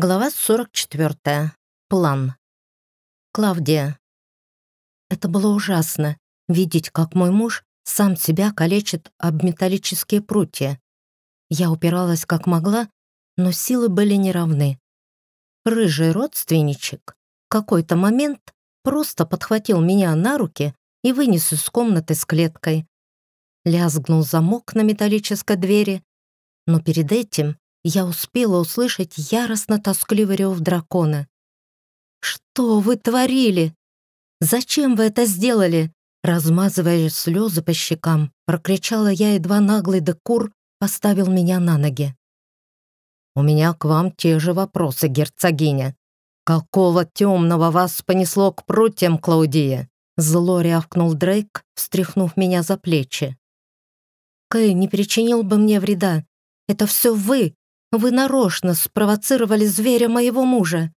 Глава 44. План. Клавдия. Это было ужасно, видеть, как мой муж сам себя калечит об металлические прутья. Я упиралась как могла, но силы были неравны. Рыжий родственничек в какой-то момент просто подхватил меня на руки и вынес из комнаты с клеткой. Лязгнул замок на металлической двери, но перед этим я успела услышать яростно-тоскливый рев дракона. «Что вы творили? Зачем вы это сделали?» Размазывая слезы по щекам, прокричала я, едва наглый декур поставил меня на ноги. «У меня к вам те же вопросы, герцогиня. Какого темного вас понесло к прутьям, Клаудия?» Зло рявкнул Дрейк, встряхнув меня за плечи. «Кэй не причинил бы мне вреда. Это все вы, вы нарочно спровоцировали зверя моего мужа.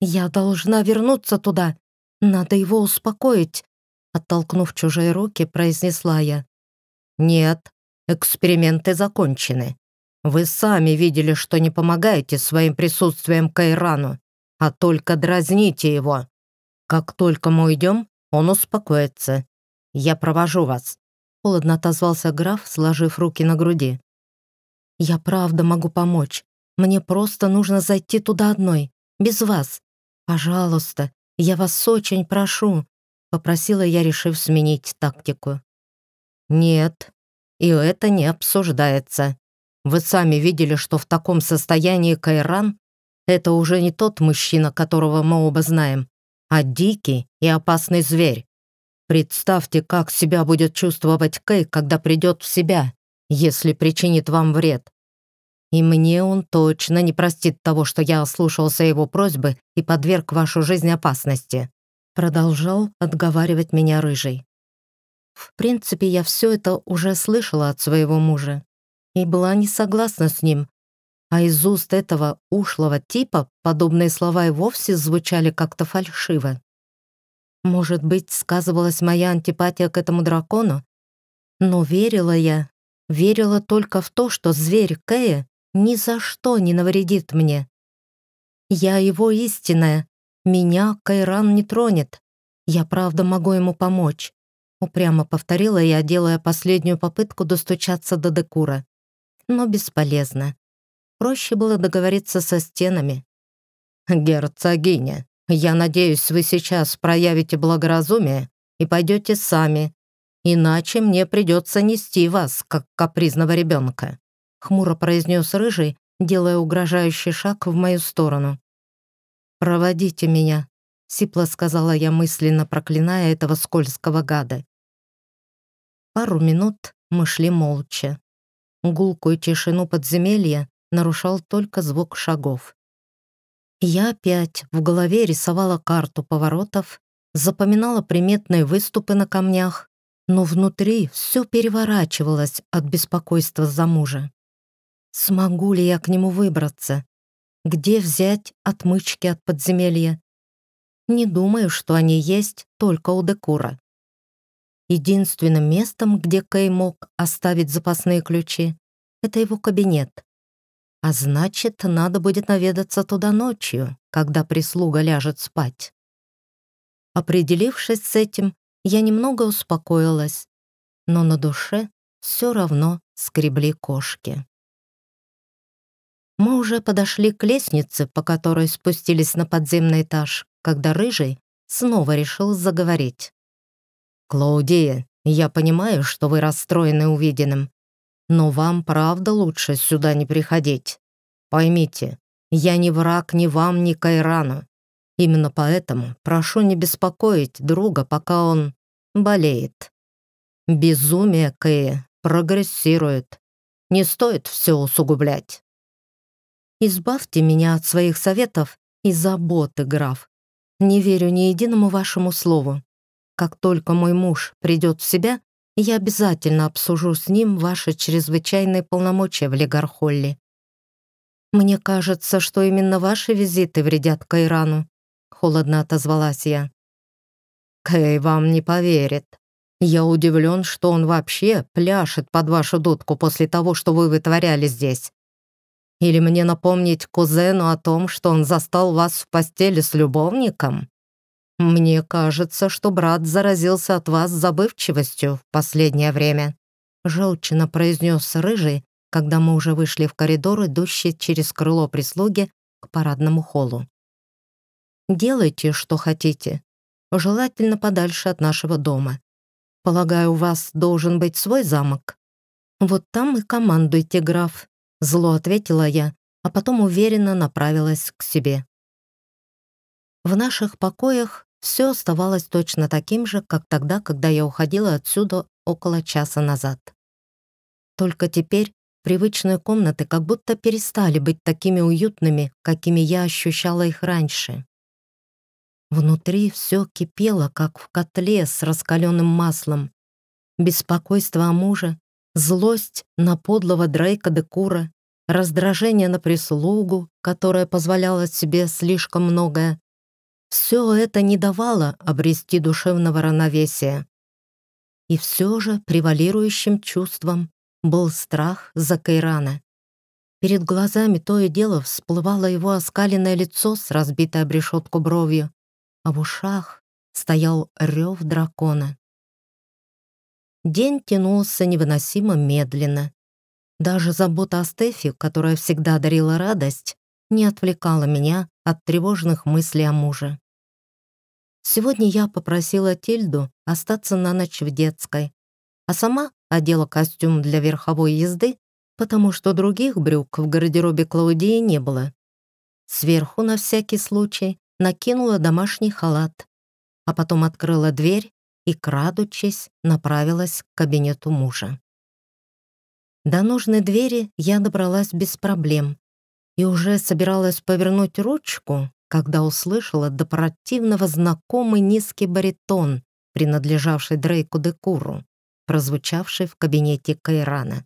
Я должна вернуться туда. Надо его успокоить», — оттолкнув чужие руки, произнесла я. «Нет, эксперименты закончены. Вы сами видели, что не помогаете своим присутствием Кайрану, а только дразните его. Как только мы уйдем, он успокоится. Я провожу вас», — холодно отозвался граф, сложив руки на груди. Я правда могу помочь. Мне просто нужно зайти туда одной, без вас. Пожалуйста, я вас очень прошу», — попросила я, решив сменить тактику. «Нет, и это не обсуждается. Вы сами видели, что в таком состоянии Кайран — это уже не тот мужчина, которого мы оба знаем, а дикий и опасный зверь. Представьте, как себя будет чувствовать Кэй, когда придет в себя если причинит вам вред. И мне он точно не простит того, что я ослушался его просьбы и подверг вашу жизнь опасности», продолжал отговаривать меня рыжий. В принципе, я все это уже слышала от своего мужа и была не согласна с ним, а из уст этого ушлого типа подобные слова и вовсе звучали как-то фальшиво. Может быть, сказывалась моя антипатия к этому дракону? Но верила я верила только в то, что зверь Кэя ни за что не навредит мне. Я его истинная, меня Кайран не тронет. Я правда могу ему помочь. Упрямо повторила я, делая последнюю попытку достучаться до Декура. Но бесполезно. Проще было договориться со стенами. «Герцогиня, я надеюсь, вы сейчас проявите благоразумие и пойдете сами, Иначе мне придется нести вас, как капризного ребенка», хмуро произнес Рыжий, делая угрожающий шаг в мою сторону. «Проводите меня», — сипло сказала я мысленно, проклиная этого скользкого гада. Пару минут мы шли молча. Гулкую тишину подземелья нарушал только звук шагов. Я опять в голове рисовала карту поворотов, запоминала приметные выступы на камнях, но внутри все переворачивалось от беспокойства за мужа. Смогу ли я к нему выбраться? Где взять отмычки от подземелья? Не думаю, что они есть только у Декура. Единственным местом, где Кэй мог оставить запасные ключи, это его кабинет. А значит, надо будет наведаться туда ночью, когда прислуга ляжет спать. Определившись с этим, я немного успокоилась, но на душе все равно скребли кошки. Мы уже подошли к лестнице, по которой спустились на подземный этаж, когда Рыжий снова решил заговорить. «Клаудия, я понимаю, что вы расстроены увиденным, но вам правда лучше сюда не приходить. Поймите, я не враг ни вам, ни Кайрану. Именно поэтому прошу не беспокоить друга, пока он болеет. Безумие Кэя прогрессирует. Не стоит все усугублять. Избавьте меня от своих советов и заботы, граф. Не верю ни единому вашему слову. Как только мой муж придет в себя, я обязательно обсужу с ним ваши чрезвычайные полномочия в Легархолле. Мне кажется, что именно ваши визиты вредят Кайрану, холодно отозвалась я. Кэй вам не поверит. Я удивлен, что он вообще пляшет под вашу дудку после того, что вы вытворяли здесь. Или мне напомнить кузену о том, что он застал вас в постели с любовником? Мне кажется, что брат заразился от вас забывчивостью в последнее время», желчно произнес Рыжий, когда мы уже вышли в коридор, идущий через крыло прислуги к парадному холлу. «Делайте, что хотите, желательно подальше от нашего дома. Полагаю, у вас должен быть свой замок?» «Вот там и командуйте, граф», — зло ответила я, а потом уверенно направилась к себе. В наших покоях все оставалось точно таким же, как тогда, когда я уходила отсюда около часа назад. Только теперь привычные комнаты как будто перестали быть такими уютными, какими я ощущала их раньше. Внутри все кипело, как в котле с раскаленным маслом. Беспокойство о муже, злость на подлого Дрейка де Кура, раздражение на прислугу, которая позволяла себе слишком многое. Все это не давало обрести душевного равновесия. И все же превалирующим чувством был страх за Кайрана. Перед глазами то и дело всплывало его оскаленное лицо с разбитой об решетку бровью, а в ушах стоял рев дракона. День тянулся невыносимо медленно. Даже забота о Стефи, которая всегда дарила радость, не отвлекала меня от тревожных мыслей о муже. Сегодня я попросила Тильду остаться на ночь в детской, а сама одела костюм для верховой езды, потому что других брюк в гардеробе Клаудии не было. Сверху, на всякий случай, накинула домашний халат, а потом открыла дверь и, крадучись, направилась к кабинету мужа. До нужной двери я добралась без проблем и уже собиралась повернуть ручку, когда услышала до противного знакомый низкий баритон, принадлежавший Дрейку Декуру, прозвучавший в кабинете Кайрана.